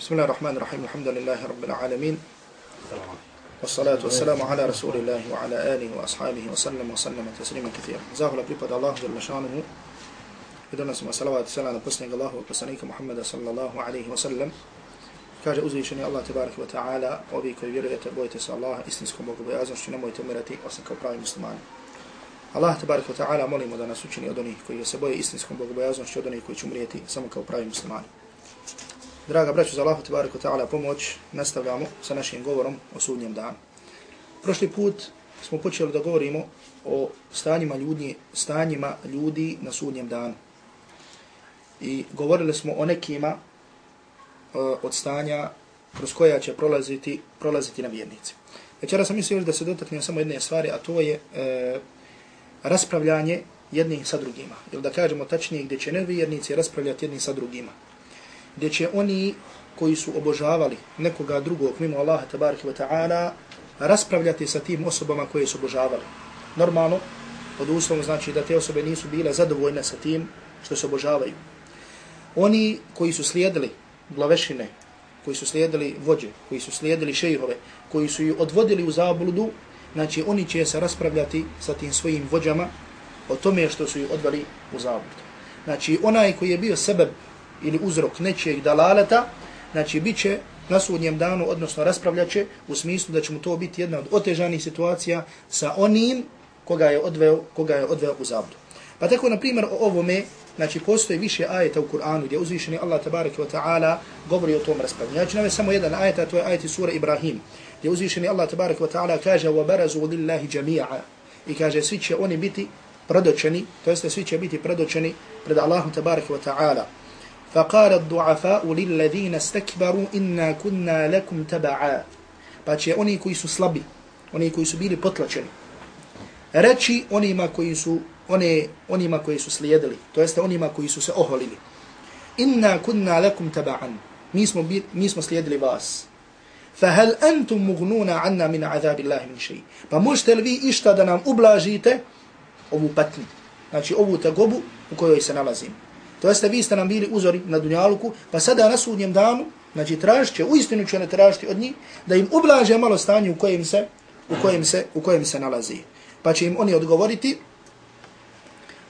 بسم الله الرحمن الرحيم الحمد لله رب العالمين والصلاة والسلام على رسول الله وعلى آله وأصحابه وسلم وسلم تسليما كثيرا زاه الله بريباد الله جل شانه بدون اسم صلوات السلام على قسنك الله وقسنك محمد صلى الله عليه وسلم kaže uzvišeni Allah tebarek ve taala ovi koji vjerujete bojite se Allaha istinskom bogobojaznošću nemojte umirati osim kao pravi muslimani Allah tebarek ve taala molimo da nas učini od onih koji se boje istinskom bogobojaznošću od onih koji će umrijeti samo kao pravi muslimani Draga braćo, za Allahu tebareku ta'ala pomoć, nastavljamo sa našim govorom o sudnjem danu. Prošli put smo počeli da govorimo o stanjima ljudi, stanjima ljudi na sudnjem danu. I govorili smo o nekima uh, od stanja kroz koja će prolaziti, prolaziti na vjernici. Večera sam mislio da se dotaknem samo jedne stvari, a to je e, raspravljanje jednih sa drugima. Ili da kažemo tačnije gdje će nevjernici raspravljati jednih sa drugima gdje će oni koji su obožavali nekoga drugog mimo Allaha tabaraka wa ta'ala raspravljati sa tim osobama koje su obožavali. Normalno, pod uslovom znači da te osobe nisu bile zadovoljne sa tim što se obožavaju. Oni koji su slijedili glavešine, koji su slijedili vođe, koji su slijedili šejhove, koji su ju odvodili u zabludu, znači oni će se raspravljati sa tim svojim vođama o tome što su ju odvali u zabludu. Znači onaj koji je bio sebe ili uzrok nečijeg dalaleta, znači bit će na sudnjem danu, odnosno raspravljaće u smislu da će mu to biti jedna od otežanih situacija sa onim koga je odveo, koga je odveo u zabdu. Pa tako, na primjer, o ovome, znači, postoji više ajeta u Kur'anu gdje uzvišeni Allah tabaraka wa ta'ala govori o tom raspravljanju. Ja ću navesti samo jedan ajet, a to je ajet sura Ibrahim, gdje uzvišeni Allah tabaraka wa ta'ala kaže وَبَرَزُوا لِلَّهِ جَمِيعًا i kaže svi će oni biti predočeni, to jeste svi će biti predočeni pred Allahom tabaraka wa ta'ala. فقال الضعفاء للذين استكبروا إنا كنا لكم تبعا pa će oni koji su slabi, oni koji su bili potlačeni, reći onima koji su, one, onima koji su slijedili, to jeste onima koji su se oholili. Inna kunna lakum taba'an, mi smo, bi, mi smo slijedili vas. Fahal antum mugnuna anna min azabi Allahi min šeji. Pa možete li vi išta da nam ublažite ovu patnju, znači ovu tagobu u kojoj se nalazimo. To jeste vi ste nam bili uzori na dunjaluku, pa sada na sudnjem danu, znači tražit će, uistinu će ne tražiti od njih, da im ublaže malo stanje u kojem se, u kojem se, u kojem se nalazi. Pa će im oni odgovoriti,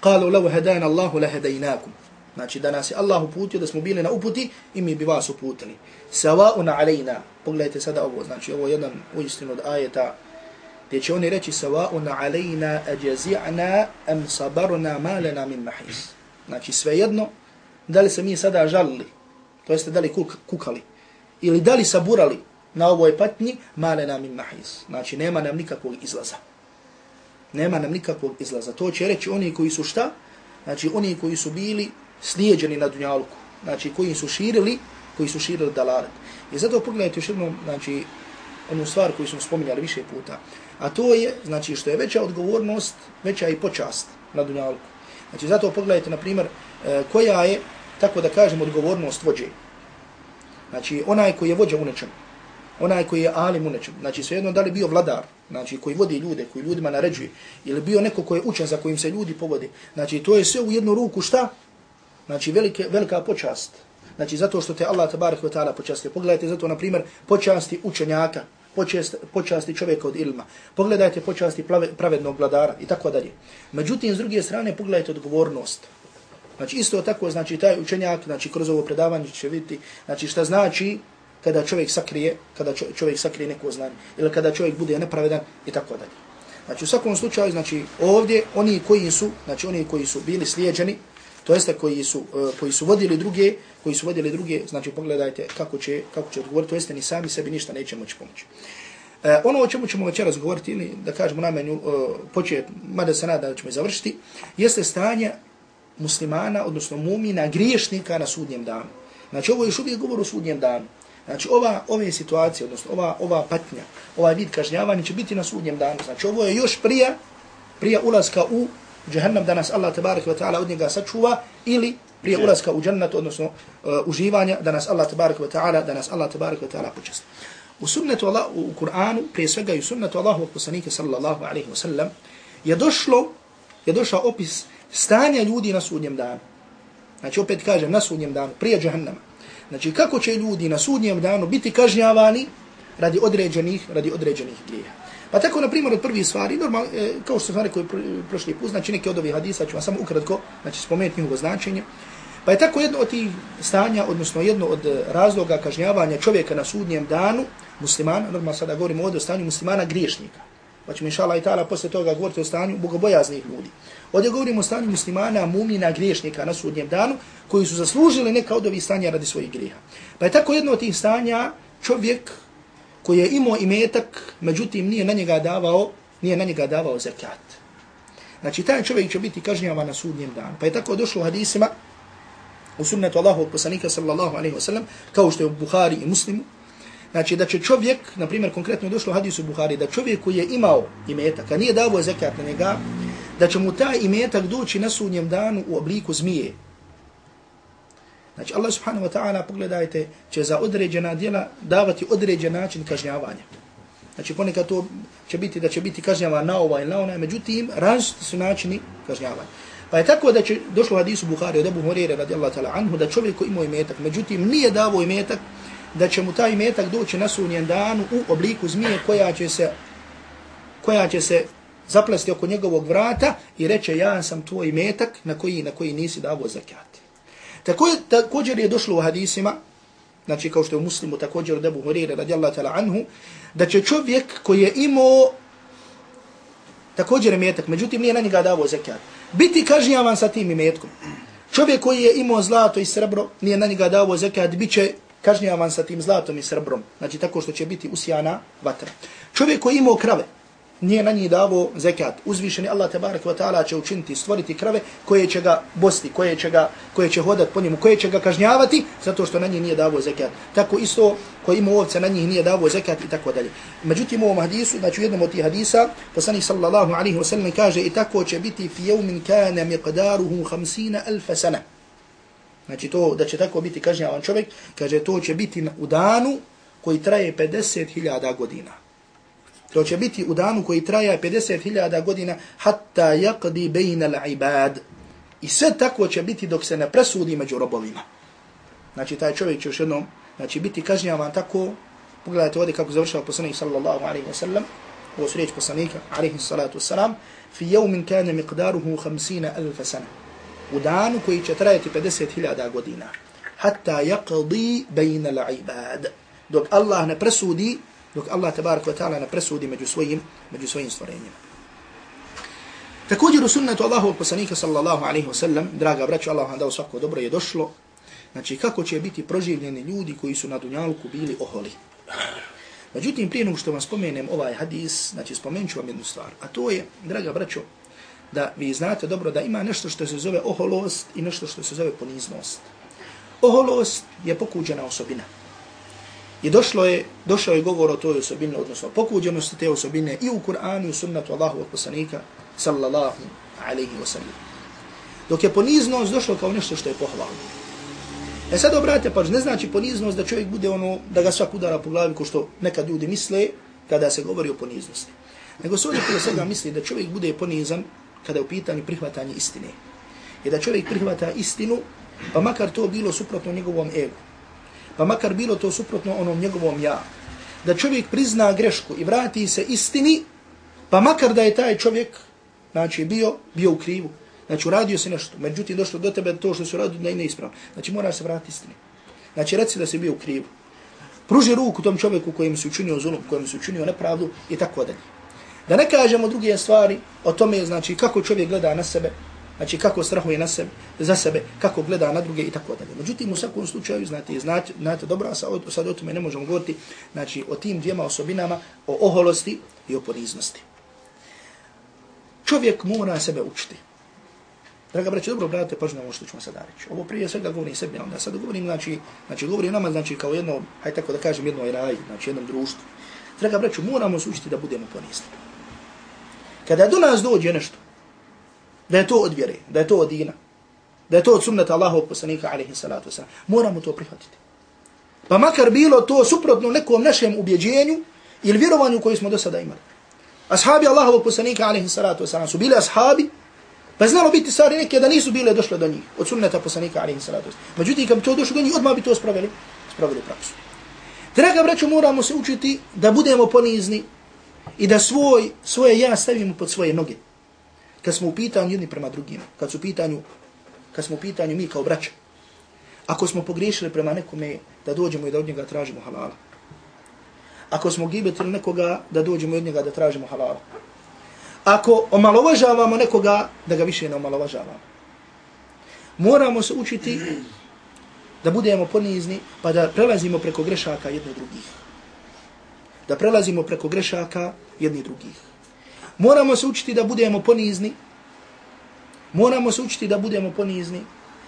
قالوا لو هدانا الله لهديناكم znači da nas je Allah uputio da smo bili na uputi i mi bi vas uputili sawa'un alaina pogledajte sada ovo znači ovo je jedan uistinu od ajeta gdje će oni reći sawa'un alaina ajazi'na am sabarna ma lana min mahis Znači svejedno, da li se mi sada žalili, to jeste da li kuk, kukali, ili da li saburali na ovoj patnji, male nam im mahis. Znači nema nam nikakvog izlaza. Nema nam nikakvog izlaza. To će reći oni koji su šta? Znači oni koji su bili slijeđeni na dunjalku. Znači koji su širili, koji su širili dalalet. I zato pogledajte još jednom, znači, onu stvar koju smo spominjali više puta. A to je, znači, što je veća odgovornost, veća i počast na dunjalku. Znači, zato pogledajte, na primjer, e, koja je, tako da kažem, odgovornost vođe. Znači, onaj koji je vođa u nečem, onaj koji je alim u nečem, znači, svejedno da li bio vladar, znači, koji vodi ljude, koji ljudima naređuje, ili bio neko koji je učen za kojim se ljudi povode, znači, to je sve u jednu ruku šta? Znači, velike, velika počast. Znači, zato što te Allah tabarik wa ta'ala počasti. Pogledajte zato, na primjer, počasti učenjaka, počest, počasti čovjeka od ilma. Pogledajte počasti plave, pravednog vladara i tako dalje. Međutim, s druge strane, pogledajte odgovornost. Znači, isto tako, znači, taj učenjak, znači, kroz ovo predavanje će vidjeti, znači, šta znači kada čovjek sakrije, kada čovjek sakrije neko znanje, ili kada čovjek bude nepravedan i tako dalje. Znači, u svakom slučaju, znači, ovdje, oni koji su, znači, oni koji su bili slijeđeni, to jeste koji su, e, koji su vodili druge, koji su vodili druge, znači pogledajte kako će, kako će odgovoriti, to jeste ni sami sebi ništa neće moći pomoći. E, ono o čemu ćemo večeras govoriti, ili da kažemo najmanju, uh, počet, mada se nada da ćemo završiti, jeste stanje muslimana, odnosno mumina, griješnika na sudnjem danu. Znači ovo je još uvijek govor o sudnjem danu. Znači ova, ove situacije, odnosno ova, ova patnja, ovaj vid kažnjavanja će biti na sudnjem danu. Znači ovo je još prije, prije ulaska u džahannam da nas Allah tabarak wa ta'ala od njega sačuva ili prije ulaska u džannat, odnosno uh, uživanja, da nas Allah tabarak wa ta'ala, da nas Allah tabarak wa ta'ala počasti. U sunnetu Allah, u Kur'anu, prije svega i u sunnetu Allahu poslanike sallallahu alaihi wa sallam, je došlo, je došao opis stanja ljudi na sudnjem danu. Znači opet kažem na sudnjem danu, prije džahannama. Znači kako će ljudi na sudnjem danu biti kažnjavani radi određenih, radi određenih grijeha. Pa tako, na primjer, od prvih stvari, normal, e, kao što sam rekao prošli put, znači neke od ovih hadisa ću vam samo ukratko, znači spomenuti njihovo značenje. Pa je tako jedno od tih stanja, odnosno jedno od e, razloga kažnjavanja čovjeka na sudnjem danu, muslimana, normalno sada govorimo ovdje o stanju muslimana griješnika. Pa ćemo inša Allah i ta'ala posle toga govoriti o stanju bogobojaznih ljudi. Ovdje govorimo o stanju muslimana, mumina, griješnika na sudnjem danu, koji su zaslužili neka od ovih stanja radi svojih grijeha. Pa je tako jedno od tih stanja čovjek koji je imao imetak, međutim nije na njega davao, nije na njega davao zekat. Znači taj čovjek će biti kažnjavan na sudnjem danu. Pa je tako došlo u hadisima u sunnetu Allahu poslanika sallallahu alejhi ve sellem kao što je u Buhari i Muslimu, znači da će čovjek, na primjer konkretno je došlo u hadisu Buhari, da čovjek koji je imao imetak, a nije davao zekat na njega, da će mu taj imetak doći na sudnjem danu u obliku zmije. Znači Allah subhanahu wa ta'ala, pogledajte, će za određena djela davati određen način kažnjavanja. Znači ponekad to će biti da će biti kažnjavan na ovaj ili na onaj, međutim različiti su načini kažnjavanja. Pa je tako da će došlo u hadisu Buhari od Ebu Horeire radijallahu ta'ala anhu da čovjek koji imao imetak, međutim nije davo imetak, da će mu taj imetak doći na sunjen danu u obliku zmije koja će se koja će se zaplesti oko njegovog vrata i reče ja sam tvoj imetak na koji na koji nisi davo zakat. Tako također je došlo u hadisima, znači kao što je u muslimu također od Ebu Horeire radijallahu ta'ala anhu, da će čovjek koji je imao također imetak, međutim nije na njega davo zekat, biti kažnjavan sa tim imetkom. Čovjek koji je imao zlato i srebro, nije na njega davo zekat, bit će kažnjavan sa tim zlatom i srebrom. Znači tako što će biti usijana vatra. Čovjek koji je imao krave, nije na njih davo zekat. Uzvišeni Allah tabarak wa ta'ala će učiniti, stvoriti krave koje će ga bosti, koje će, ga, koje će hodat po njemu, koje će ga kažnjavati zato što na njih nije davo zekat. Tako isto koji ima ovce na njih nije davo zekat i tako dalje. Međutim u ovom hadisu, znači u jednom od tih hadisa, poslanih sallallahu alaihi wa sallam kaže i tako će biti fi jevmin kane miqdaruhu hamsina alfa sana. Znači to da će tako biti kažnjavan čovjek, kaže to će biti u danu koji traje 50.000 godina. To će biti u danu koji traje 50.000 godina hatta yaqdi bayna al-ibad. I sve tako će biti dok se ne presudi među robovima. Znači taj čovjek će još jednom znači, biti kažnjavan tako. Pogledajte ovdje kako završava poslanik sallallahu alaihi wa sallam. Ovo su riječ poslanika alaihi salatu vesselam Fi jevmin kane miqdaruhu 50.000 sana. U danu koji će trajati 50.000 godina. Hatta yaqdi bayna al-ibad. Dok Allah ne presudi dok Allah tabarak wa ta'ala ne presudi među svojim, među svojim stvorenjima. Također u sunnetu Allahovog poslanika sallallahu alaihi wa sallam, draga braćo, Allah vam dao svako dobro je došlo, znači kako će biti proživljeni ljudi koji su na dunjalku bili oholi. Međutim, prije nego što vam spomenem ovaj hadis, znači spomenut ću vam jednu stvar, a to je, draga braćo, da vi znate dobro da ima nešto što se zove oholost i nešto što se zove poniznost. Oholost je pokuđena osobina. I došlo je, došao je govor o toj osobini, odnosno pokuđenosti te osobine i u Kur'anu i u sunnatu Allahu poslanika, sallallahu alaihi wa sallam. Dok je poniznost došlo kao nešto što je pohvalno. E sad obrate, pa ne znači poniznost da čovjek bude ono, da ga svak udara po glavi ko što nekad ljudi misle kada se govori o poniznosti. Nego se ovdje prije svega misli da čovjek bude ponizan kada je u pitanju prihvatanje istine. I da čovjek prihvata istinu, pa makar to bilo suprotno njegovom egu pa makar bilo to suprotno onom njegovom ja. Da čovjek prizna grešku i vrati se istini, pa makar da je taj čovjek znači, bio, bio u krivu. Znači uradio se nešto, međutim došlo do tebe to što se uradio da je neispravno. Znači mora se vratiti istini. Znači reci da se bio u krivu. Pruži ruku tom čovjeku kojem se učinio zulum, kojem se učinio nepravdu i tako dalje. Da ne kažemo druge stvari o tome, znači kako čovjek gleda na sebe, znači kako strahuje na sebe, za sebe, kako gleda na druge i tako dalje. Međutim, u svakom slučaju, znate, znate, znate dobro, a sad, sad o tome ne možemo govoriti, znači, o tim dvijema osobinama, o oholosti i o poniznosti. Čovjek mora sebe učiti. Draga braće, dobro, brate, pažno ovo što ćemo sada reći. Ovo prije svega govorim sebi, onda sad govorim, znači, znači govorim nama, znači, kao jedno, hajde tako da kažem, jedno raj, znači, jednom društvu. Draga braću, moramo se učiti da budemo ponizni. Kada do nas dođe nešto, da je to od vjere, da je to od dina, da je to od sunnata Allahov poslanika, alaihi salatu wasalam. Moramo to prihvatiti. Pa makar bilo to suprotno nekom našem ubjeđenju ili vjerovanju koji smo do sada imali. Ashabi Allahovog poslanika, alaihi salatu wasalam, su bili ashabi Pa znalo biti stvari neke da nisu bile došle do njih, od sunneta poslanika, alaihi salatu Međutim, kad bi to došlo do njih, odmah bi to spravili, spravili praksu. Draga braćo, moramo se učiti da budemo ponizni i da svoj, svoje ja stavimo pod svoje noge. Kad smo u pitanju jedni prema drugima, kad su u pitanju, kad smo u pitanju mi kao braća, ako smo pogriješili prema nekome, da dođemo i da od njega tražimo halala. Ako smo gibetili nekoga, da dođemo od njega da tražimo halala. Ako omalovažavamo nekoga, da ga više ne omalovažavamo. Moramo se učiti da budemo ponizni, pa da prelazimo preko grešaka jedni drugih. Da prelazimo preko grešaka jedni drugih. Moramo se učiti da budemo ponizni, moramo se učiti da budemo ponizni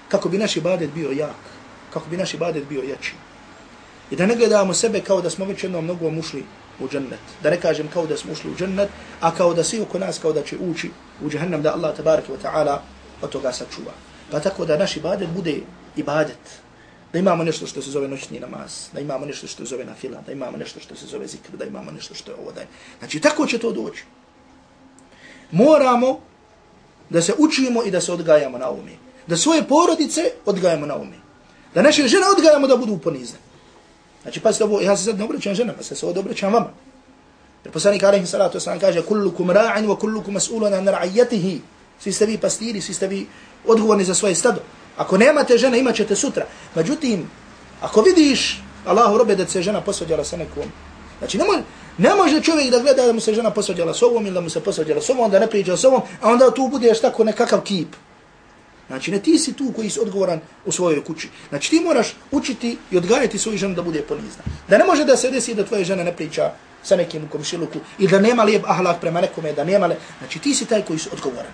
kako bi naš ibadet bio jak, kako bi naš ibadet bio jači. I da ne gledamo sebe kao da smo već jednom mnogo ušli u džennet. Da ne kažem kao da smo ušli u džennet, a kao da svi oko nas kao da će ući u džahannam da Allah tabaraka wa ta'ala od toga sačuva. Pa tako da naš ibadet bude ibadet. Da imamo nešto što se zove noćni namaz, da imamo nešto što se zove na fila, da imamo nešto što se zove zikr, da imamo nešto što je ovo da Znači tako će to doći. Moramo da se učimo i da se odgajamo na ovome. Da svoje porodice odgajamo na ovome. Da naše žene odgajamo da budu ponizne. Znači, pazite ovo, ja se sad ne obraćam ženama, se se ovdje obraćam vama. Jer poslanik alaihi salatu wasalam kaže, kullukum ra'in wa kullukum mas'ulun an ra'ajatihi. Svi ste vi pastiri, svi ste vi odgovorni za svoje stado. Ako nemate žene, imat ćete sutra. Međutim, ako vidiš Allahu robe da se žena posvađala sa nekom, znači ne može, ne može čovjek da gleda da mu se žena posvađala s ovom ili da mu se posvađala s ovom, da ne priča s ovom, a onda tu budeš tako nekakav kip. Znači, ne ti si tu koji si odgovoran u svojoj kući. Znači, ti moraš učiti i odgajati svoju ženu da bude ponizna. Da ne može da se desi da tvoja žena ne priča sa nekim u komšiluku i da nema lijep ahlak prema nekome, da nema le... Znači, ti si taj koji si odgovoran.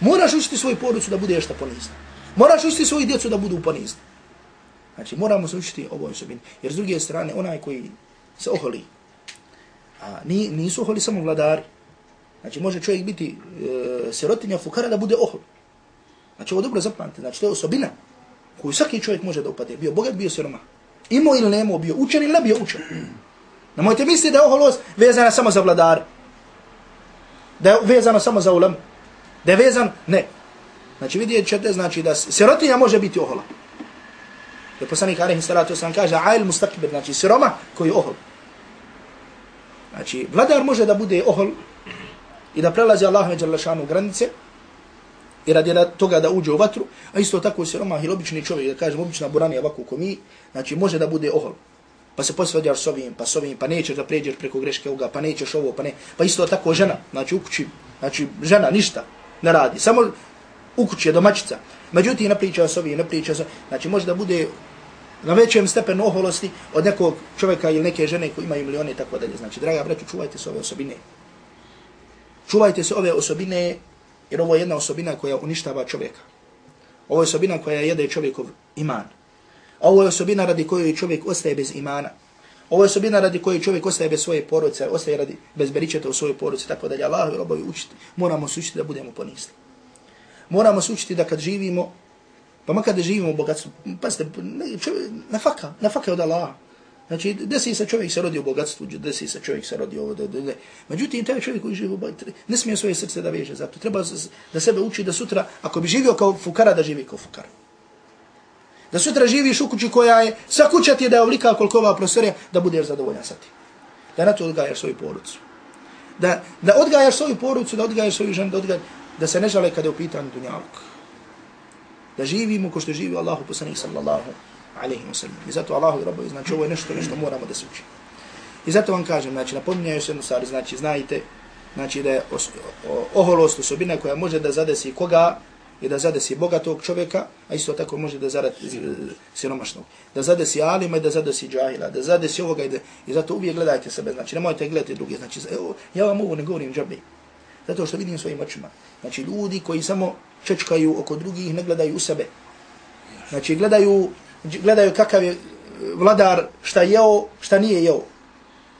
Moraš učiti svoju porucu da bude ješta ponizna. Moraš učiti svoju djecu da budu ponizni. Znači, moramo se učiti ovoj osobini. Jer s druge strane, onaj koji se oholi, a ni, nisu oholi samo vladari. Znači, može čovjek biti e, sirotinja fukara da bude ohol. Znači ovo dobro zapamte. znači to je osobina koju svaki čovjek može da upade. Bio bogat, bio siroma. Imao ili nemao, bio učen ili ne bio učen. Ne mojte misliti da je oholost vezana samo za vladar. Da je vezano samo za ulam. Da je vezan, ne. Znači vidjet ćete, znači da sirotinja može biti ohola. Jer poslanik Arihin Salatu sam kaže, ajl mustakbir, znači siroma koji je ohol. Znači, vladar može da bude ohol i da prelazi Allah međer lašanu granice, i radi toga da uđe u vatru, a isto tako se romah ili obični čovjek, da kažem obična buranija ovako ko mi, znači može da bude ohol. Pa se posvađaš s ovim, pa s ovim, pa nećeš da pređeš preko greške ovoga, pa nećeš ovo, pa ne. Pa isto tako žena, znači u kući, znači žena ništa ne radi, samo u kući je domaćica. Međutim, ne priča s ovim, ne priča s ovim, znači može da bude na većem stepenu oholosti od nekog čovjeka ili neke žene koji imaju milione i tako dalje. Znači, draga braću, čuvajte se ove osobine. Čuvajte se ove osobine Jer ovo je jedna osobina koja uništava čovjeka. Ovo je osobina koja jede čovjekov iman. Ovo je osobina radi kojoj čovjek ostaje bez imana. Ovo je osobina radi kojoj čovjek ostaje bez svoje porodice, ostaje radi bez beričeta u svojoj porodici, tako dalje. Allahovi Allah i robovi učiti. Moramo se učiti da budemo ponisli. Moramo se učiti da kad živimo, pa makar da živimo u bogatstvu, pa nafaka, na faka, na od Allaha. Znači, desi se čovjek se rodi u bogatstvu, desi se čovjek se rodi ovo, da, da, da. Međutim, taj čovjek koji živi u bogatstvu, ne smije svoje srce da veže zato. Treba da sebe uči da sutra, ako bi živio kao fukara, da živi kao fukara. Da sutra živiš u kući koja je, sva kuća ti je da je oblika koliko ova prostorija, da budeš zadovoljan sa tim. Da na to odgajaš svoju porucu. Da, da odgajaš svoju porucu, da odgajaš svoju ženu, da, odgajaš, da se ne žale kada je u pitanju dunjavka. Da živimo ko što živi Allahu poslanik sallallahu alaihi wa sallam. I zato Allahu i Rabbi, znači ovo je nešto nešto moramo da se uči. I zato vam kažem, znači napominjaju se jednu stvar, znači znajte, znači da je os, o, oholost osobina koja može da zadesi koga i da zadesi bogatog čovjeka, a isto tako može da zadesi siromašnog. Da zadesi alima i da zadesi džahila, da zadesi ovoga i, da, i zato uvijek gledajte sebe, znači nemojte gledati druge. Znači, evo, ja vam ovo ne govorim džabe, zato što vidim svojim očima. Znači ljudi koji samo čečkaju oko drugih, ne gledaju u sebe. Znači gledaju gledaju kakav je e, vladar, šta jeo, šta nije jeo.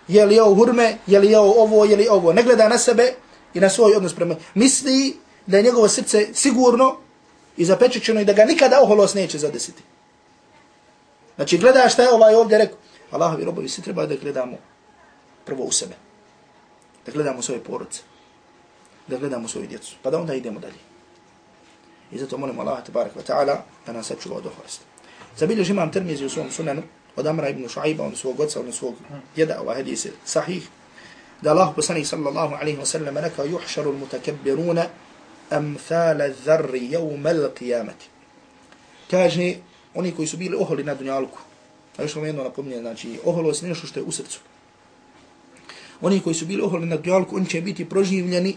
Je li jeo hurme, je li jeo ovo, je li ovo. Ne gleda na sebe i na svoj odnos prema. Misli da je njegovo srce sigurno i zapečećeno i da ga nikada oholos neće zadesiti. Znači gleda šta je ovaj ovdje rekao. Allahovi robovi, svi treba da gledamo prvo u sebe. Da gledamo svoje porodce. Da gledamo svoju djecu. Pa da onda idemo dalje. I zato molim Allah tabarak wa ta'ala da nas sačuva od oholosti. Zabilježi imam termizi u svom sunanu od Amra ibn Šuaiba, on svog oca, on svog djeda, ovaj hadis je sahih, da Allah poslanih sallallahu alaihi wa sallam rekao juhšaru mutakabbiruna amthala dharri jevma l-qiyamati. Kaže, oni koji su bili oholi na dunjalku, a još vam jedno napominje, znači, oholost nešto što je u srcu. Oni koji su bili oholi na dunjalku, oni će biti proživljeni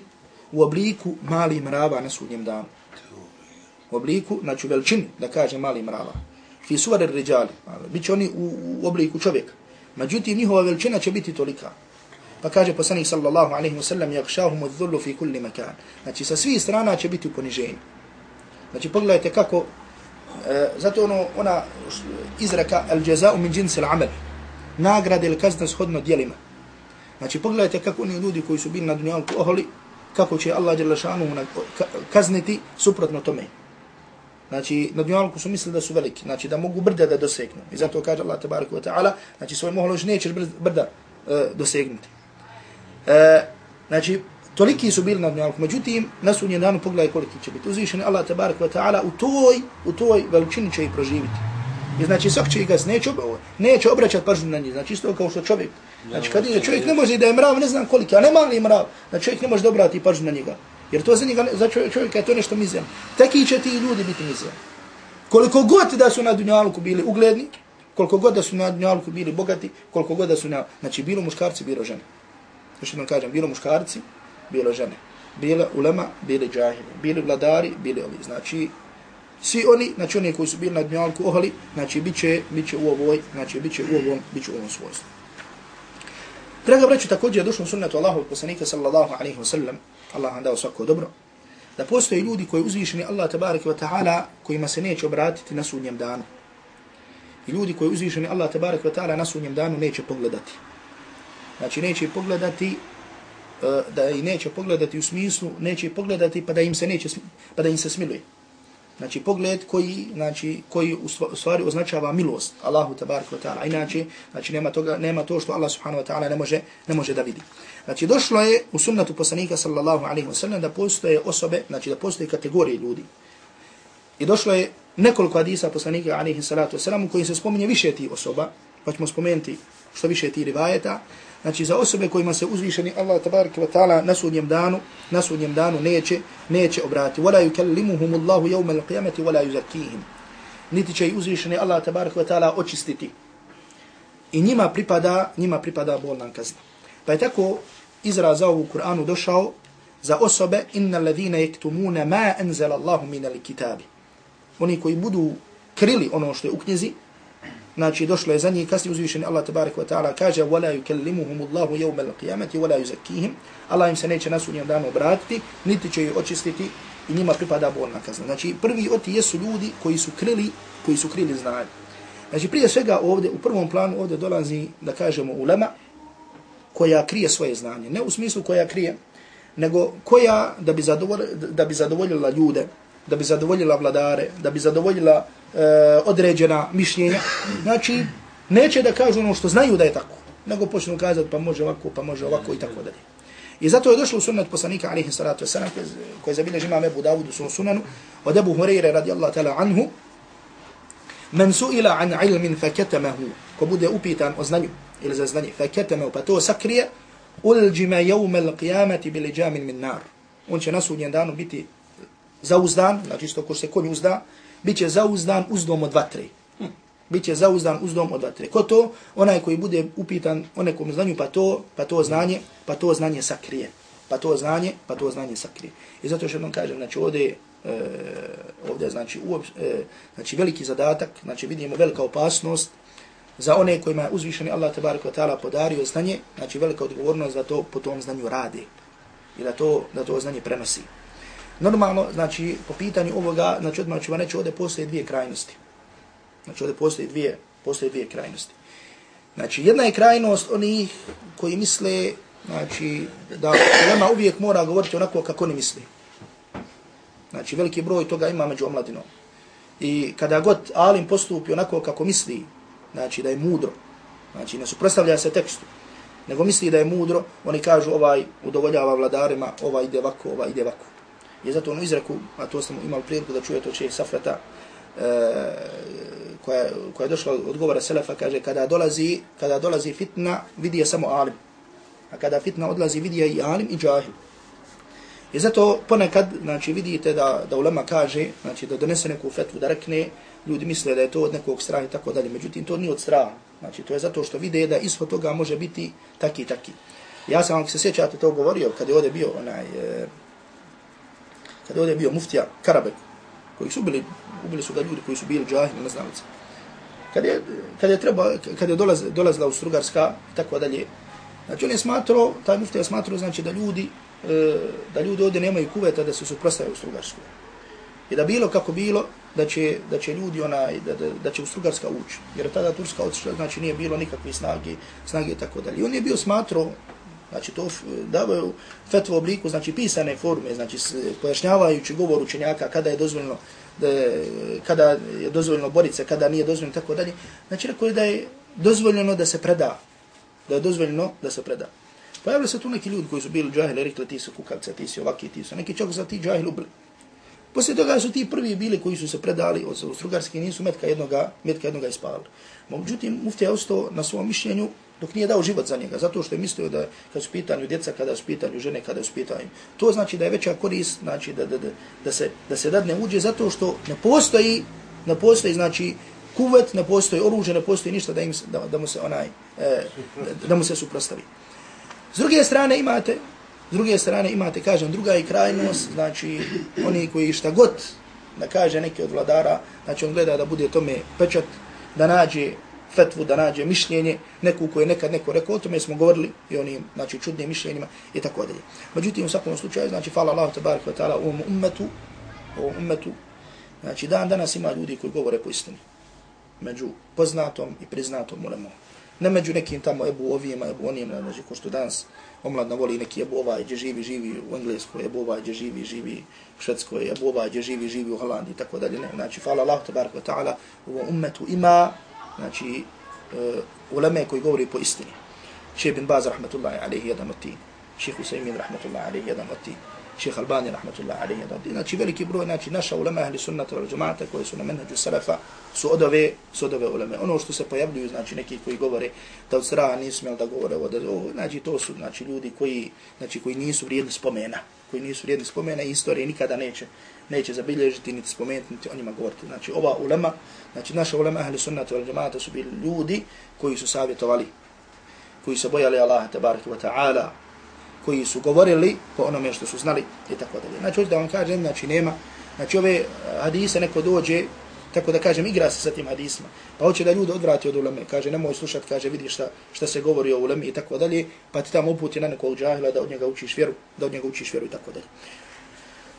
u obliku malih mrava na sudnjem danu. U obliku, znači veličini, da kaže mali mrava. Fi suvar ređali, bit oni u, u obliku čovjeka. Međutim, njihova veličina će biti tolika. Pa kaže poslanik sallallahu alaihi wa sallam, jakšahum od dhullu fi kulli makan. Znači, sa svih strana će biti u poniženju. Znači, pogledajte kako, e, zato ono, ona izraka, al jaza'u min džinsi al-amal. Nagrade ili kazna shodno dijelima. Znači, pogledajte kako oni ljudi koji su bili na dunjalku oholi, kako će Allah Đelešanu kazniti suprotno tome. Znači, na dunjalku su mislili da su veliki, znači da mogu brda da dosegnu. I zato kaže Allah tabaraka wa ta'ala, znači svoj moholož nećeš brda uh, dosegnuti. Uh, znači, toliki su bili na dunjalku, međutim, na sunnjem danu pogledaj koliki će biti. Uzvišeni Allah tabaraka wa ta'ala u toj, u toj veličini će ih proživiti. I znači, svak će ih neće, neće obraćati pažnju na njih. Znači, isto kao što čovjek, Znači kad je čovjek ne može da je mrav, ne znam koliki, a ne mali mrav, da čovjek ne može da obrati pažnju na njega. Jer to za njega, za čovjeka je to nešto mizerno. Taki će ti ljudi biti mizerni. Koliko god da su na dunjalku bili ugledni, koliko god da su na dunjalku bili bogati, koliko god da su na, znači bilo muškarci, bilo žene. Još jednom kažem, bilo muškarci, bilo žene. Bile ulema, bili džahili, bili vladari, bili ovi. Znači, svi oni, znači oni koji su bili na dunjalku ohali, znači bit će, bit će u ovoj, znači bit će u ovom, bit će u ovom svojstvu. Draga braću, također je došlo sunnetu Allahu poslanika sallallahu alaihi wa sallam, Allah vam dao svako dobro, da postoje ljudi koji uzvišeni Allah tabaraka wa ta'ala kojima se neće obratiti na sudnjem danu. I ljudi koji uzvišeni Allah tabaraka wa ta'ala na sudnjem danu neće pogledati. Znači neće pogledati eh, da i neće pogledati u smislu, neće pogledati pa da im se neće pa da im se smiluje. Znači pogled koji znači koji u stvari označava milost Allahu tebarak ve taala. Inače znači nema toga nema to što Allah subhanahu wa taala ne može ne može da vidi. Znači došlo je u sunnetu poslanika sallallahu alejhi ve sellem da postoje osobe, znači da postoje kategorije ljudi. I došlo je nekoliko hadisa poslanika alejhi salatu vesselam koji se spominje više ti osoba, pa ćemo spomenuti što više ti rivajeta. Znači za osobe kojima se uzvišeni Allah tabaraka wa ta'ala na sudnjem danu, na sudnjem danu neće, neće obrati. Wala yukallimuhum Allahu yawma al-qiyamati wala yuzakkihim. Niti će uzvišeni Allah tabaraka wa ta'ala očistiti. I njima pripada, njima pripada bolna kazna. Pa je tako izraz za ovu Kur'anu došao za osobe inna alladhina yaktumuna ma anzala Allahu min al-kitabi. Oni koji budu krili ono što je u knjizi, znači došlo je za njih kasnije uzvišeni Allah tabarik wa ta'ala kaže وَلَا يُكَلِّمُهُمُ اللَّهُ يَوْمَ الْقِيَامَةِ وَلَا يُزَكِّهِمْ Allah im se neće na sudnjem danu obratiti niti će ih očistiti i njima pripada bolna kazna. Znači prvi oti jesu ljudi koji su krili koji su krili znanje. Znači prije svega ovdje u prvom planu ovdje dolazi da kažemo ulema koja krije svoje znanje. Ne u smislu koja krije nego koja da bi zadovolj, da bi zadovoljila ljude da bi zadovoljila vladare da bi zadovoljila e, određena mišljenja, znači neće da kažu ono što znaju da je tako, nego počnu kazati pa može ovako, pa može ovako i tako dalje. I zato je došlo u sunnet poslanika alaihi salatu wasalam, koji je zabilježi imam Ebu Dawud u svom sunanu, od Ebu Hureyre radijallahu ta'ala anhu, men suila an ilmin faketamahu, ko bude upitan o znanju ili za znanje, faketamahu, pa to sakrije, uljima jevme l'qiyamati bili džamin min nar. On će na sudnjen danu biti zauzdan, znači isto ko se konj uzda, bit će zauzdan uzdom od vatre. Hm. Biće zauzdan uzdom od vatre. Ko to? Onaj koji bude upitan o nekom znanju, pa to, pa to znanje, pa to znanje sakrije. Pa to znanje, pa to znanje sakrije. I zato što vam kažem, znači ovdje, e, ovdje znači, uopš, e, znači veliki zadatak, znači vidimo velika opasnost za one kojima je uzvišeni Allah tabaraka ta'ala podario znanje, znači velika odgovornost da to po tom znanju radi i da to, da to znanje prenosi. Normalno, znači, po pitanju ovoga, znači, odmah ću vam reći, ovdje postoje dvije krajnosti. Znači, ovdje postoje dvije, postoje dvije krajnosti. Znači, jedna je krajnost onih koji misle, znači, da nema uvijek mora govoriti onako kako oni misli. Znači, veliki broj toga ima među omladinom. I kada god Alim postupi onako kako misli, znači, da je mudro, znači, ne suprostavlja se tekstu, nego misli da je mudro, oni kažu ovaj udovoljava vladarima, ovaj ide ovako, ovaj ide ovako je zato ono izreku, a to smo imali priliku da čujete od šeha Safrata, e, koja, koja je došla od govora Selefa, kaže, kada dolazi, kada dolazi fitna, vidi je samo alim. A kada fitna odlazi, vidi je i alim i džahil. I zato ponekad, znači, vidite da, da ulema kaže, znači, da donese neku fetvu, da rekne, ljudi misle da je to od nekog straha i tako dalje. Međutim, to nije od straha. Znači, to je zato što vide da ispod toga može biti taki i taki. Ja sam vam se sjećate to govorio kad je ovdje bio onaj, e, kad je ovdje bio muftija Karabek, koji su bili, ubili su ga ljudi koji su bili džahili, ne znam Kad je, kad je, treba, kad je dolaz, dolazila u Strugarska i tako dalje, znači on je smatrao, taj muftija je smatrao, znači da ljudi, e, da ljudi ovdje nemaju kuveta da se suprostavaju u Strugarsku. I da bilo kako bilo, da će, da će ljudi onaj, da, da, da će u Strugarska ući. Jer tada Turska otišla, znači nije bilo nikakve snage, snage i tako dalje. I on je bio smatrao, znači to davaju fetvu obliku, znači pisane forme, znači pojašnjavajući govor učenjaka kada je dozvoljeno da kada je dozvoljeno boriti kada nije dozvoljeno tako dalje. Znači rekao je da je dozvoljeno da se preda, da je dozvoljeno da se preda. Pojavili se tu neki ljudi koji su bili džahili, rekli ti su kukavca, ti su ovaki, ti su neki čak za ti džahili ubili. Poslije toga su ti prvi bili koji su se predali od Strugarske nisu metka jednoga, metka jednoga ispali. Međutim, muftija je ostao na svom mišljenju dok nije dao život za njega, zato što je mislio da kad su pitanju djeca, kada su pitanju žene, kada su pitanju. To znači da je veća korist, znači da, da, da, da, se, da se dadne uđe, zato što ne postoji, ne postoji, znači, kuvet, ne postoji oružje, ne postoji ništa da, im, da, da mu se onaj, e, da mu se suprostavi. S druge strane imate, s druge strane imate, kažem, druga i krajnost, znači, oni koji šta god da kaže neki od vladara, znači on gleda da bude tome pečat, da nađe fetvu, da nađe mišljenje, neku koje nekad neko rekao, o tome smo govorili i onim, znači, čudnim mišljenjima i tako dalje. Međutim, u svakom slučaju, znači, fala Allah, tabarik wa ta'ala, ovom ummetu, ovom ummetu, znači, dan danas ima ljudi koji govore po istini. Među poznatom i priznatom ulemom. Ne među nekim tamo ebu ovijema, ebu onijema, znači, ko što danas omladna voli neki ebu ovaj, gdje živi, živi u Engleskoj, ebu ovaj, gdje živi, živi u Švedskoj, ebu ovaj, gdje živi, živi u Holandiji tako dalje. Ne, znači, fala Allah, tabarik wa ta'ala, ovom ummetu ima znači uh, uleme koji govori po istini. Šeh bin Baz rahmatullahi alaihi jedan od ti. Šeh Husaymin, rahmatullahi alaihi jedan od ti. Šeh Albani rahmatullahi alaihi da ti. Znači veliki broj, znači naša ulema ahli sunnata wal džumata koji su na menhađu salafa su od ove, su od ove uleme. Ono što se pojavljuju, znači neki koji govore da od straha nisu smjeli da govore ovo, da, ovo, znači to su znači ljudi koji, znači koji nisu vrijedni spomena koji nisu vrijedni spomena i istorije nikada neće neće zabilježiti niti spomenuti niti o njima govoriti. Znači ova ulema, znači naša ulema ahli sunnata wal džemata su bili ljudi koji su savjetovali, koji su bojali Allaha tabaraka wa ta'ala, koji su govorili po onome što su znali i tako dalje. Znači da vam kažem, znači nema, znači ove eh, hadise neko dođe, tako da kažem, igra se sa tim hadisma. Pa hoće da ljudi odvrati od uleme, kaže, nemoj slušati, kaže, vidi šta, šta se govori o uleme i tako dalje, pa ti tamo uputi na nekog džahila da od njega učiš vjeru, da od njega učiš vjeru i tako dalje.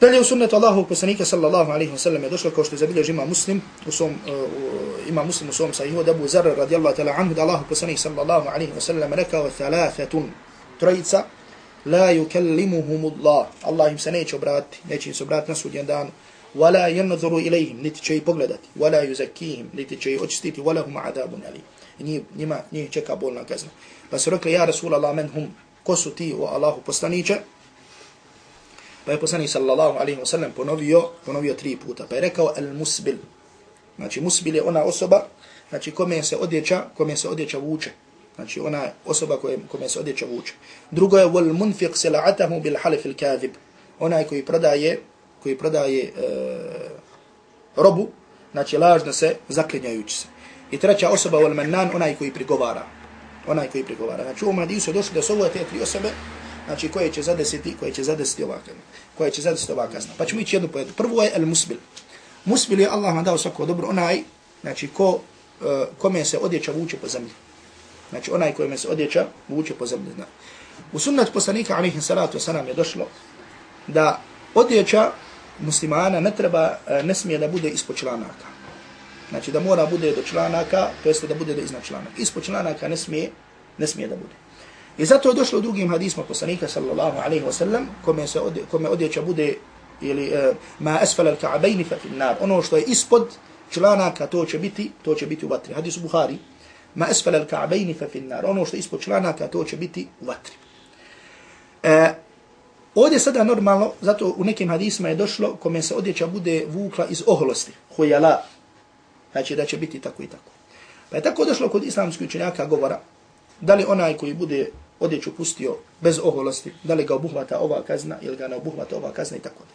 Dalje u sunnetu Allahu poslanika sallallahu alaihi wa sallam je došlo kao što je zabilježi ima muslim u svom, uh, ima muslim u svom sahihu da Abu Zar radijallahu ta'ala anhu da Allahu poslanik sallallahu alaihi wa sallam rekao thalathatun trojica la yukallimuhum Allah Allah im se neće obratiti, neće im se obratiti na sudnjem danu. Wala yanzuru ilayhim niti će ih pogledati. Wala yuzakkihim niti će ih očistiti. Wala hum adabun alim. Njima njih čeka bolna kazna. Pa su rekli ja Rasulallah men hum? Ko su ti o Allahu poslaniće? Pa je poslanik sallallahu alaihi wa sallam ponovio, ponovio tri puta. Pa je rekao al musbil. Znači musbil je ona osoba, znači kome se odjeća, kome se odjeća vuče. Znači ona osoba koje, kome se odjeća vuče. Drugo je wal munfiq sila'atahu bil halif il kadhib. Onaj koji prodaje, koji prodaje e, robu, znači lažno se, zaklinjajući se. I treća osoba wal mannan, onaj koji prigovara. Onaj koji prigovara. Znači u ovom hadisu došlo da su ovo te tri osobe, znači koje će zadesiti, koje će zadesiti ova kazna. Koje će zadesiti ova kazna. Pa ćemo ići jednu po jednu. Prvo je al musbil. Musbil je Allah vam dao svako dobro, onaj, znači ko, uh, kome se odjeća vuče po zemlji. Znači onaj kome se odjeća vuče po zemlji. Zna. U sunnat poslanika, alaihi salatu wasalam, je došlo da odjeća muslimana ne treba, e, ne smije da bude ispod članaka. Znači da mora bude do članaka, to jeste da bude do iznad članaka. Ispod članaka ne smije, ne smije da bude. I zato je došlo u drugim hadisma poslanika sallallahu alaihi wasallam kome, se odje, kome odjeća bude ili uh, ma asfala al-ka'bayn fa fi nar ono što je ispod članaka to će biti to će biti u vatri hadis Buhari ma asfala al-ka'bayn fa fi an-nar ono što ispod članaka to će biti u vatri e, Ovdje sada normalno, zato u nekim hadisima je došlo kome se odjeća bude vukla iz oholosti. Hujala. Znači da će biti tako i tako. Pa je tako došlo kod islamskih učenjaka govora, da li onaj koji bude odjeću pustio bez oholosti, da li ga obuhvata ova kazna ili ga ne obuhvata ova kazna i tako da.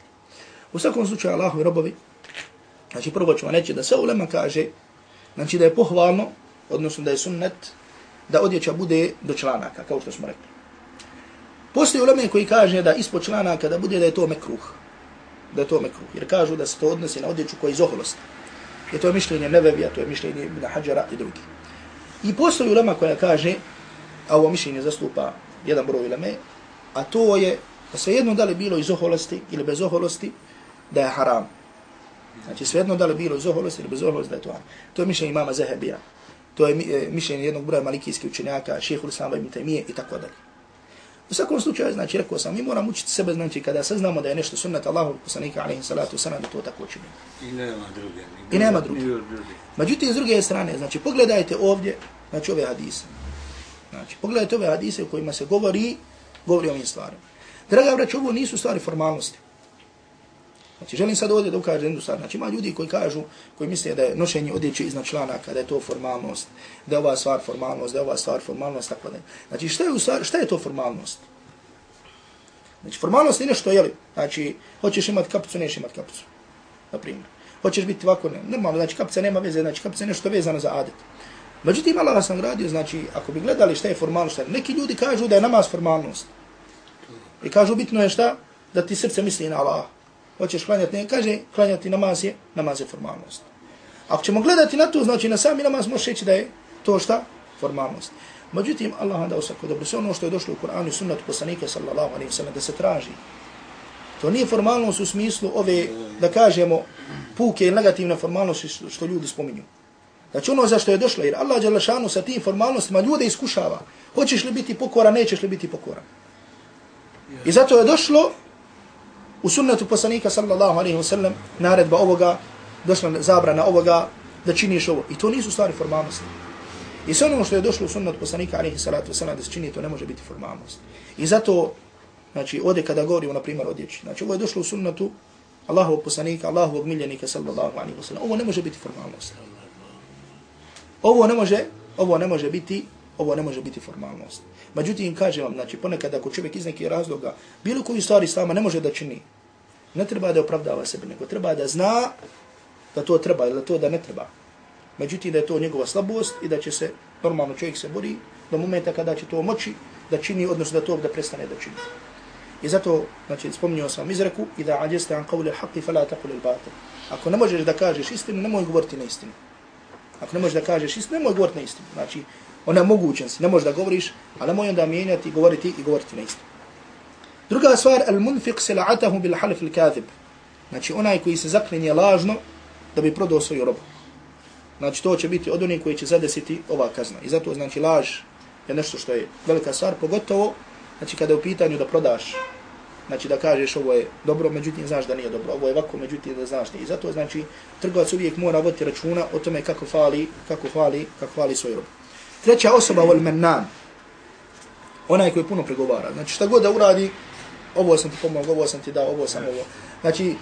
U svakom slučaju Allahu robovi, znači prvo ćemo reći da sve ulema kaže, znači da je pohvalno, odnosno da je sunnet, da odjeća bude do članaka, kao što smo rekli. Postoji uleme koji kaže da ispod članaka da bude da je to mekruh. Da je to mekruh. Jer kažu da se to odnosi na odjeću koja je iz oholosti. I to je mišljenje Nevevija, to je mišljenje Ibn Hajara i drugi. I postoji ulema koja kaže, a ovo mišljenje zastupa jedan broj uleme, a to je da se jedno da li bilo iz oholosti ili bez oholosti, da je haram. Znači svejedno da li bilo iz oholosti ili bez oholosti, da je to haram. To je mišljenje imama Zahebija. To je e, mišljenje jednog broja malikijskih učenjaka, šehhul Islama ibn Taymiye i tako dalje. U svakom slučaju, znači, rekao sam, mi moramo učiti sebe, znači, kada saznamo da je nešto sunnet Allahu poslanika, alaihi salatu wasalam, da to tako čini. I nema druge. I nema druge. Međutim, s druge strane, znači, pogledajte ovdje, znači, ove hadise. Znači, pogledajte ove hadise u kojima se govori, govori o ovim stvarima. Draga vrać, ovo nisu stvari formalnosti. Znači, želim sad ovdje da ukažem jednu stvar. Znači, ima ljudi koji kažu, koji misle da je nošenje odjeće iznad članaka, da je to formalnost, da je ova stvar formalnost, da je ova stvar formalnost, tako da je. Znači, šta je, stvar, šta je to formalnost? Znači, formalnost je nešto, jeli? Znači, hoćeš imati kapicu, neš imati kapicu. Naprimjer. Hoćeš biti ovako, ne, normalno, znači, kapica nema veze, znači, kapica je nešto vezano za adet. Međutim, Allah sam nagradio, znači, ako bi gledali šta je formalnost, šta je, neki ljudi kažu da je namaz formalnost. I kažu, bitno je šta? Da ti srce misli na Allaha hoćeš klanjati, ne kaže, klanjati namaz je, namaz je formalnost. Ako ćemo gledati na to, znači na sami namaz možeš reći da je to šta? Formalnost. Međutim, Allah da usako dobro, sve ono što je došlo u Kur'anu i sunnatu poslanika sallallahu alaihi sallam da se traži. To nije formalnost u smislu ove, da kažemo, puke i negativne formalnosti što ljudi spominju. Znači ono za što je došlo, jer Allah Đalešanu sa tim formalnostima ljude iskušava. Hoćeš li biti pokoran, nećeš li biti pokoran. I zato je došlo u sunnetu poslanika sallallahu alaihi wa sallam naredba ovoga, došla zabrana ovoga da činiš ovo. I to nisu stvari formalnosti. I sve ono što je došlo u sunnetu poslanika alaihi salatu wa sallam da se čini, to ne može biti formalnost. I zato, znači, ovdje kada govorimo, na primjer, odjeći, znači, ovo je došlo u sunnetu Allahovog poslanika, Allahovog miljenika sallallahu alaihi wa sallam. Ovo ne može biti formalnost. Ovo ne može, ovo ne može biti ovo ne može biti formalnost. Međutim, kažem vam, znači, ponekad ako čovjek iz nekih razloga, bilo koju stvari islama ne može da čini, ne treba da opravdava sebe, nego treba da zna da to treba ili da to da ne treba. Međutim, da je to njegova slabost i da će se, normalno čovjek se bori do momenta kada će to moći da čini, odnosno da to da prestane da čini. I zato, znači, spominio sam izreku, i da ađeste an qavle haqi, fala taqul il batil. Ako ne možeš da kažeš istinu, nemoj govoriti na istinu. Ako ne možeš da kažeš istinu, nemoj govoriti na istinu. Znači, ona mogućen si, ne možeš da govoriš, ali nemoj onda mijenjati, govoriti i govoriti na isto. Druga stvar, al munfiq sila'atahu bil halif il kathib. Znači onaj koji se zaklinje lažno da bi prodao svoju robu. Znači to će biti od onih koji će zadesiti ova kazna. I zato znači laž je nešto što je velika stvar, pogotovo znači kada je u pitanju da prodaš znači da kažeš ovo je dobro, međutim znaš da nije dobro, ovo je ovako, međutim da znaš nije. I zato znači trgovac uvijek mora voditi računa o tome kako fali, kako fali, kako fali svoju robu. Treća osoba vol mennan. Onaj koji puno pregovara. Znači šta god da uradi, ovo sam ti pomogao, ovo sam ti dao, ovo sam ovo. Znači,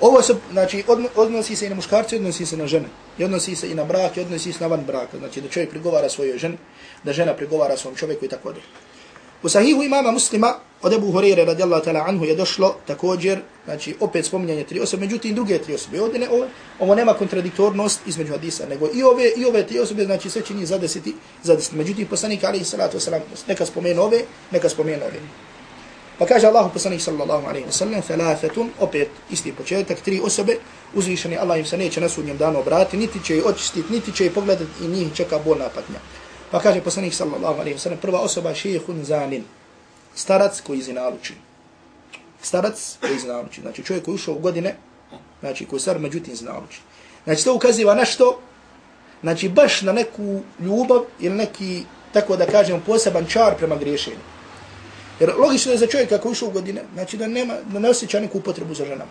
ovo se, znači, odnosi se i na muškarce, odnosi se na žene. I odnosi se i na brak, i odnosi se na van braka. Znači da čovjek pregovara svojoj ženi, da žena pregovara svom čovjeku i tako dalje. U sahihu imama muslima od Ebu Horeire radijallahu ta'ala anhu je došlo također, znači opet spominjanje tri osobe, međutim druge tri osobe. Ovdje ne, ovo, ovo nema kontradiktornost između hadisa, nego i ove i ove tri osobe, znači sve čini za deseti, za deseti. Međutim, poslanik alaihi salatu wasalam, neka spomenu ove, neka spomenu ove. Pa kaže Allah poslanik sallallahu alaihi wa sallam, thalathatun, opet isti početak, tri osobe, uzvišeni Allah im se neće na sudnjem danu obrati, niti će ih očistiti, niti će ih pogledati i njih čeka bolna patnja. Pa kaže poslanik sallallahu alaihi wa sallam, prva osoba šehun zanin, starac koji zinaluči. Starac koji zinaluči. Znači čovjek koji ušao u godine, znači koji star međutim zinaluči. Znači to ukaziva na što? Znači baš na neku ljubav ili neki, tako da kažem, poseban čar prema griješenju. Jer logično je za čovjeka koji ušao u godine, znači da, nema, da ne osjeća neku potrebu za ženama.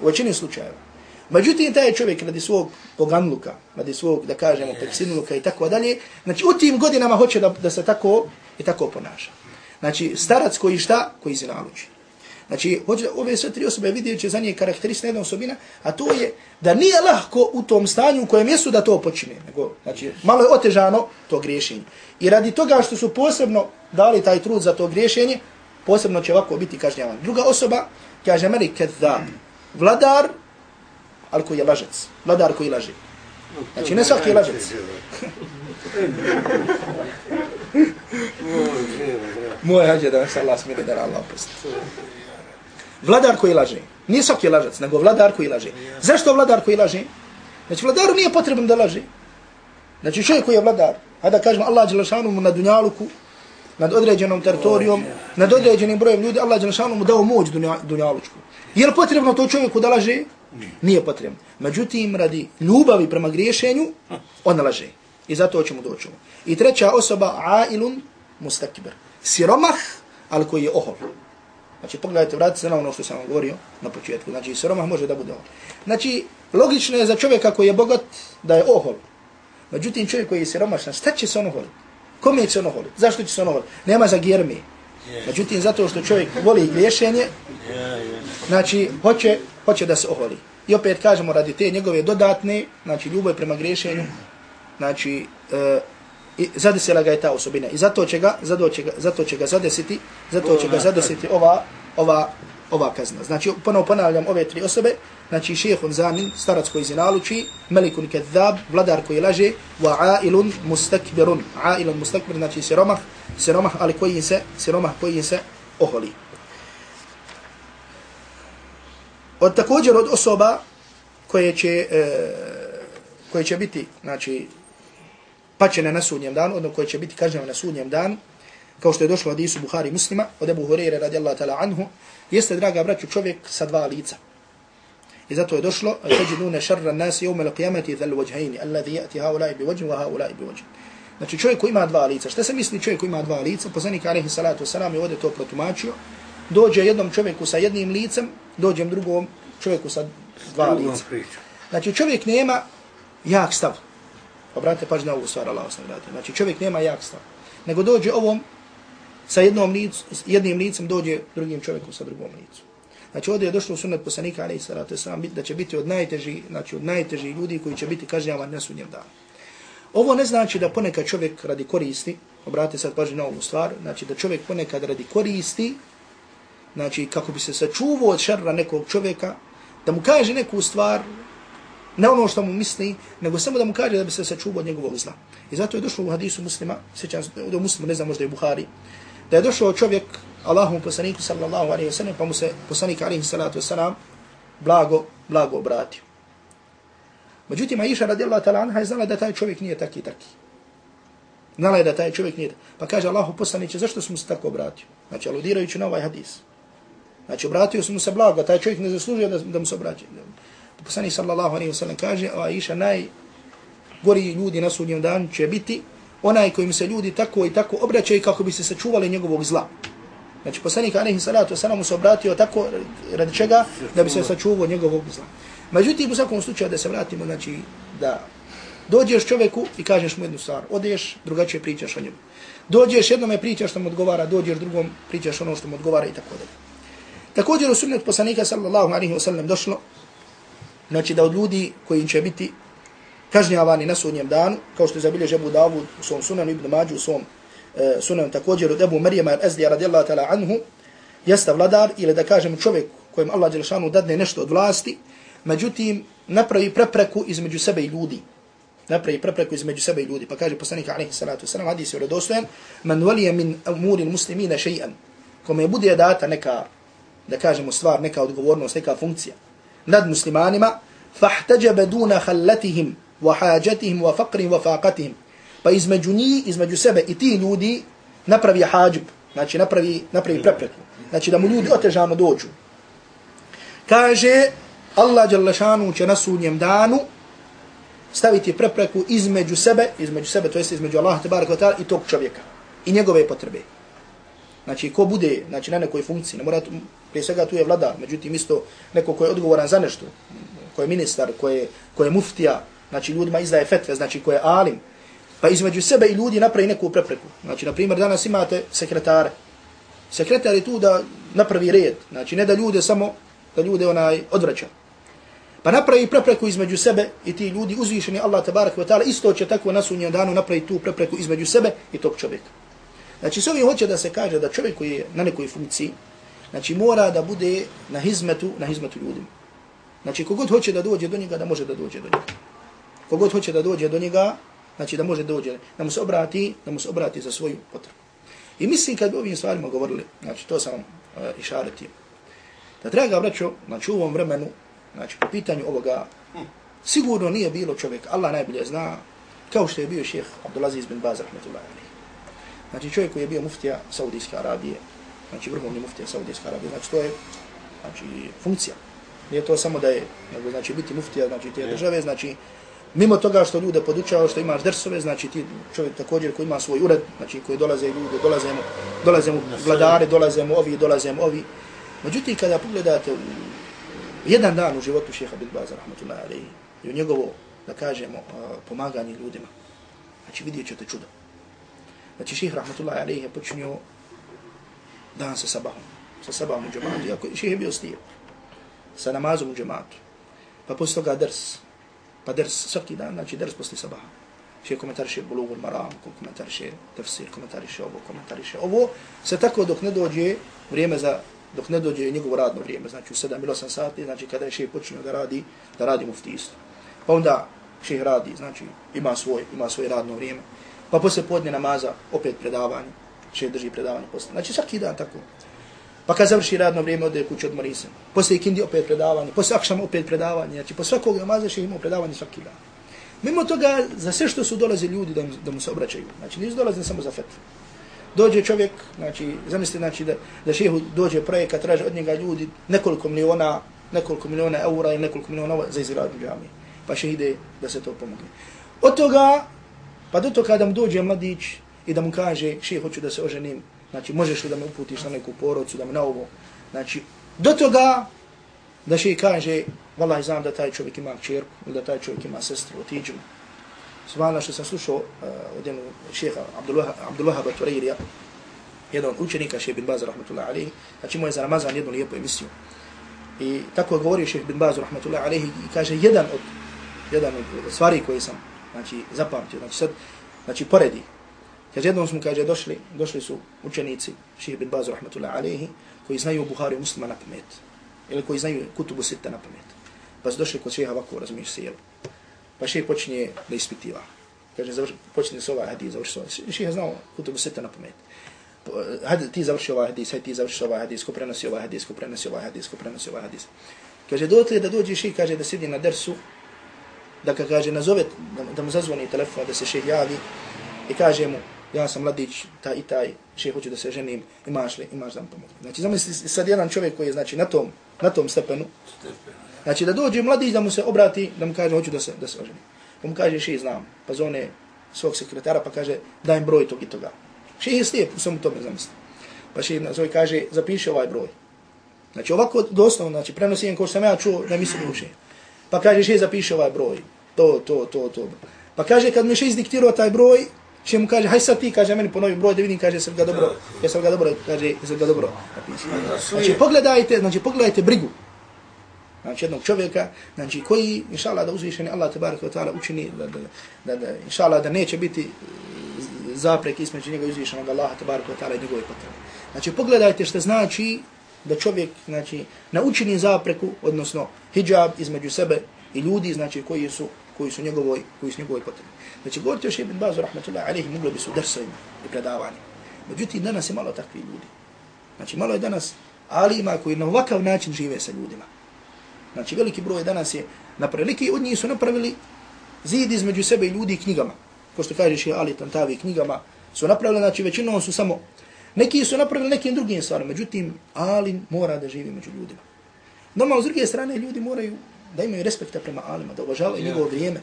U većini slučajeva. Međutim, taj čovjek radi svog poganluka, radi svog, da kažemo, peksinluka i tako dalje, znači u tim godinama hoće da, da se tako i tako ponaša. Znači, starac koji šta? Koji zinaluči. Znači, hoće ove sve tri osobe vidjet će za nje karakteristna jedna osobina, a to je da nije lahko u tom stanju u kojem jesu da to počine. Nego, znači, malo je otežano to griješenje. I radi toga što su posebno dali taj trud za to griješenje, posebno će ovako biti kažnjavan. Druga osoba, kaže Meli da vladar, ali koji je lažec. Vladar koji laže. Znači, ne svaki je lažec. Moje hađe da se Allah smiri da Allah oprosti. Vladar koji laže. Nije svaki lažac, nego vladar koji laže. Zašto vladar koji laže? Znači, vladaru nije potrebno da laže. Znači, čovjek koji je vladar, a da kažemo Allah Đelešanu mu na dunjaluku, nad određenom teritorijom, nad određenim brojem ljudi, Allah Đelešanu mu dao moć dunjalučku. Je li potrebno to čovjeku da laže? Nije potrebno. Međutim, radi ljubavi prema griješenju, on laže. I zato ćemo doći. I treća osoba, ailun mustakibir. Siromah, ali koji je ohol. Znači, pogledajte, vratite se na ono što sam vam govorio na početku. Znači, siromah može da bude ohol. Znači, logično je za čovjeka koji je bogat da je ohol. Međutim, čovjek koji je siromašan, šta će se ono holiti? Kome će se ono holiti? Zašto će se ono holiti? Nema za germi. Međutim, zato što čovjek voli griješenje, znači, hoće, hoće da se oholi. I opet kažemo, radi te njegove dodatne, znači, ljubav prema griješenju, znači, e, i zadesila ga je ta osobina. I zato će ga, zato će ga, zato će ga zadesiti, zato će ga zadesiti ova, ova, ova kazna. Znači, ponovo ponavljam ove tri osobe, znači šehun zamin, starac koji zinaluči, melikun kedzab, vladar koji laže, wa ailun mustakbirun. Ailun mustakbir, znači siromah, siromah, ali koji se, siromah koji se oholi. Od također od osoba koje će, e, koje će biti, znači, pačene na sudnjem danu, odnosno koje će biti kažnjava na sudnjem danu, kao što je došlo od Isu Buhari muslima, od Ebu Hureyre radijallahu ta'ala anhu, jeste, draga braću, čovjek sa dva lica. I zato je došlo, teđidune šarra nasi jevme la qiyamati dhal vajhajni, alladhi jati haulai bi vajhim, wa haulai bi vajhim. Znači čovjek koji ima dva lica. Šta se misli čovjek koji ima dva lica? Poslanik alaihi salatu wasalam je ovdje to protumačio. Dođe jednom čovjeku sa jednim licem, dođem drugom čovjeku sa dva lica. Znači čovjek nema jak stav. Obratite pažnju na ovu stvar, Allah vas nagradi. Znači čovjek nema jak stav. Nego dođe ovom sa jednom licu, jednim licem, dođe drugim čovjekom sa drugom licu. Znači ovdje je došlo u sunnet poslanika, ali i salatu wasalam, da će biti od najteži, znači od najteži ljudi koji će biti kažnjavan na sudnjem danu. Ovo ne znači da ponekad čovjek radi koristi, obratite sad pažnju na ovu stvar, znači da čovjek ponekad radi koristi, znači kako bi se sačuvao od šarra nekog čovjeka, da mu kaže neku stvar, ne ono što mu misli, nego samo da mu kaže da bi se sačuvao od njegovog zla. I zato je došlo u hadisu muslima, sjećam se, u muslimu, ne znam, možda je Buhari, da je došao čovjek Allahom poslaniku sallallahu alaihi wa sallam, pa mu se poslanik alaihi salatu wa sallam blago, blago obratio. Međutim, Aisha radijallahu ta'ala anha je znala da taj čovjek nije taki taki. Znala je da taj čovjek nije Pa kaže Allahu poslaniće, zašto smo se tako obratio? Znači, aludirajući na ovaj hadis. Znači, obratio smo se blago, taj čovjek ne zaslužio da, da mu se obrati. Poslanik sallallahu alaihi wa sallam kaže, a iša najgoriji ljudi na sudnjem danu će biti onaj kojim se ljudi tako i tako obraćaju kako bi se sačuvali njegovog zla. Znači, poslanik alaihi salatu wasalam mu se obratio tako radi čega da bi se sačuvao njegovog zla. Međutim, u svakom slučaju da se vratimo, znači, da dođeš čovjeku i kažeš mu jednu stvar, odeš, drugačije pričaš o njemu. Dođeš, jednome pričaš što mu odgovara, dođeš drugom, pričaš ono što mu odgovara i tako dalje. Također u sunnet poslanika sallallahu alaihi wasallam došlo, znači da od ljudi koji će biti kažnjavani na sudnjem danu, kao što je zabilježe Ebu Davud u svom sunanu Ibn Mađu u svom e, sunanu također od Ebu Marijama al-Azdija radijallahu ta'ala anhu, jeste vladar ili da kažem čovjek kojem Allah Đelšanu dadne nešto od vlasti, međutim napravi prepreku između sebe i ljudi. Napravi prepreku između sebe i ljudi. Pa kaže poslanik alaihi salatu wasalam, hadis je redostojen, man valije min umurin muslimina še'an, kome bude data neka, da kažemo stvar, neka odgovornost, neka funkcija. Nad muslimanima, fahtađebe duna hallatihim, wa hajatihim wa faqrihim wa faqatihim. Pa između njih između sebe i ti ljudi napravi hađib znači napravi napravi prepreku znači da mu ljudi otežano dođu. Kaže Allah dželle će na sudnjem danu staviti prepreku između sebe između sebe to jest između Allaha te bareka taala i tog čovjeka i njegove potrebe znači ko bude znači na nekoj funkciji ne mora prije svega tu je vladar međutim isto neko ko je odgovoran za nešto ko je ministar ko je ko je muftija znači ljudima izdaje fetve, znači ko je alim, pa između sebe i ljudi napravi neku prepreku. Znači, na primjer, danas imate sekretare. Sekretar je tu da napravi red, znači ne da ljude samo, da ljude onaj odvraća. Pa napravi prepreku između sebe i ti ljudi uzvišeni Allah tabarak wa ta'ala isto će tako na sunnjem danu napraviti tu prepreku između sebe i tog čovjeka. Znači s ovim hoće da se kaže da čovjek koji je na nekoj funkciji, znači mora da bude na hizmetu, na hizmetu ljudima. Znači kogod hoće da dođe do njega, da može da dođe do njega. Kogod hoće da dođe do njega, znači da može dođe, da mu se obrati, da mu se obrati za svoju potrebu. I mislim kad bi ovim stvarima govorili, znači to sam uh, e, išaretio, da treba ga vraću, znači u ovom vremenu, znači po pitanju ovoga, sigurno nije bilo čovjek, Allah najbolje zna, kao što je bio šeheh Abdulaziz bin Baz, rahmetullahi alihi. Znači čovjek koji je bio muftija Saudijske Arabije, znači vrhovni muftija Saudijske Arabije, znači to je znači, funkcija. Nije to samo da je, nego znači biti muftija, znači te države, znači mimo toga što ljude podučava, što imaš drsove, znači ti čovjek također koji ima svoj ured, znači koji dolaze ljude, dolaze mu, dolaze mu vladare, dolaze mu ovi, dolaze mu ovi. Međutim, kada pogledate jedan dan u životu šeha bin Baza, rahmatullahi alaihi, i u njegovo, da kažemo, pomaganje ljudima, znači vidjet ćete čudo. Znači ših rahmatullahi alaihi, je počinio dan sa sabahom, sa sabahom u džematu, iako ših je bio slijep, sa namazom u džematu, pa poslije toga drs, pa ders svaki dan, znači ders posle sabaha. Še komentariše Bulugul Maram, komentariše tafsir, komentariše ovo, komentariše ovo. Se tako dok ne dođe vrijeme za, dok ne dođe njegovo radno vrijeme, znači u 7 ili 8 sati, znači kada je šeh počinio da radi, da radi muftijstvo. Pa onda šeh radi, znači ima svoj, ima svoje radno vrijeme. Pa posle podne namaza opet predavanje, še drži predavanje posle. Znači svaki dan tako. Pa kad završi radno vrijeme, ode kući odmori se. Poslije ikindi opet predavanje, posle akšama opet predavanje. Znači, po svakog namaza še imao predavanje svaki dan. Mimo toga, za sve što su dolaze ljudi da, da mu se obraćaju. Znači, nisu dolaze samo za fetve. Dođe čovjek, znači, zamislite, znači, da, da šehu dođe projekat, traže od njega ljudi nekoliko miliona, nekoliko miliona eura i nekoliko miliona za izgradnju džamije. Pa še ide da se to pomogne. Od toga, pa do to kada mu dođe mladić i da mu kaže, še hoću da se oženim, Znači, možeš li da me uputiš na neku porodcu, da me na ovo. Znači, do toga da še kaže, valaj znam da taj čovjek ima čerku, ili da taj čovjek ima sestru, otiđu. Svala što sam slušao uh, od jednog šeha Abdullaha Baturirija, jedan učenika šeha bin Baza, rahmatullahi alihi, znači mu je za Ramazan jednu lijepu emisiju. I tako je govorio šeha bin Baza, rahmatullahi alihi, i kaže, jedan od, jedan od stvari koje sam znači, zapamtio, znači sad, znači poredi, Kaže, jednom smo, kaže, došli, došli su učenici, ših bin Bazu, rahmatullahi alaihi, koji znaju Buhari muslima na pamet. Ili koji znaju kutubu sita na pamet. Pa su došli kod šeha ovako, razumiješ se, jel? Pa ših počinje da ispitiva. Kaže, završ, počinje se ovaj hadis, završi se ovaj. Ših je znao kutubu sita na pamet. Hadi, ti završi ovaj hadis, hajde ti završi ovaj hadis, ko prenosi ovaj hadis, ko prenosi ovaj hadis, ko prenosi ovaj hadis. Kaže, dotle da dođe ših, kaže, da sedi na dersu, da ga kaže, nazove, da, da mu zazvoni telefon, da se šeh javi i kaže mu, ja sam mladić, taj i taj, šeh hoću da se ženim, imaš li, imaš da mi pomoći. Znači, zamisli sad jedan čovjek koji je znači, na, tom, na tom stepenu, znači da dođe mladić da mu se obrati, da mu kaže hoću da se, da se oženi. Pa mu kaže šeh znam, pa zone svog sekretara, pa kaže dajem broj tog i toga. Šeh je slijep, u svemu tome zamisli. Pa šeh nazove kaže, zapiši ovaj broj. Znači ovako doslovno, znači prenosi jedan ko sam ja čuo, da mi se uše. Pa kaže še zapiše ovaj broj. To, to, to, to. Pa kaže kad mi še izdiktirao taj broj, Še mu kaže, haj sad ti, kaže, meni ponovi broj da vidim, kaže, sam ga dobro, ja sam ga dobro, kaže, sam ga dobro napisao. Znači, pogledajte, znači, pogledajte brigu. Znači, jednog čovjeka, znači, koji, inša Allah, da uzvišeni Allah, tabarak wa ta'ala, učini, da, da, da, da, inša Allah, da neće biti e, zaprek između njega uzvišenog Allaha, tabarak wa ta'ala, i njegove potrebe. Znači, pogledajte što znači da čovjek, znači, naučini zapreku, odnosno hijab između sebe i ljudi, znači, koji su, koji su njegovoj, koji su njegovoj potrebi. Znači, govorite još Ibn Bazu, rahmatullahi alaihi, moglo bi su drsovima i predavanjima. Međutim, danas je malo takvi ljudi. Znači, malo je danas alima koji na ovakav način žive sa ljudima. Znači, veliki broj danas je napravili. Neki od njih su napravili zid između sebe i ljudi knjigama. Ko što kažeš je Ali Tantavi knjigama su napravili, znači većinom su samo, neki su napravili nekim drugim stvarima. Međutim, Ali mora da živi među ljudima. Normalno, s druge strane, ljudi moraju da imaju respekta prema Alima, da uvažavaju njegovo vrijeme.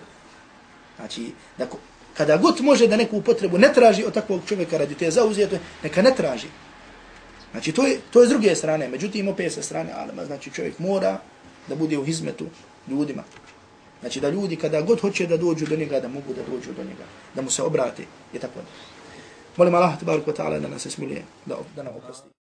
Znači, da ko, kada god može da neku potrebu ne traži od takvog čovjeka radi te zauzijete, neka ne traži. Znači, to je, to je s druge strane. Međutim, opet sa strane alema. Znači, čovjek mora da bude u hizmetu ljudima. Znači, da ljudi kada god hoće da dođu do njega, da mogu da dođu do njega. Da mu se obrati i tako da. Molim Allah, tabarik wa ta'ala, da nas smilije, da, da nam oprosti.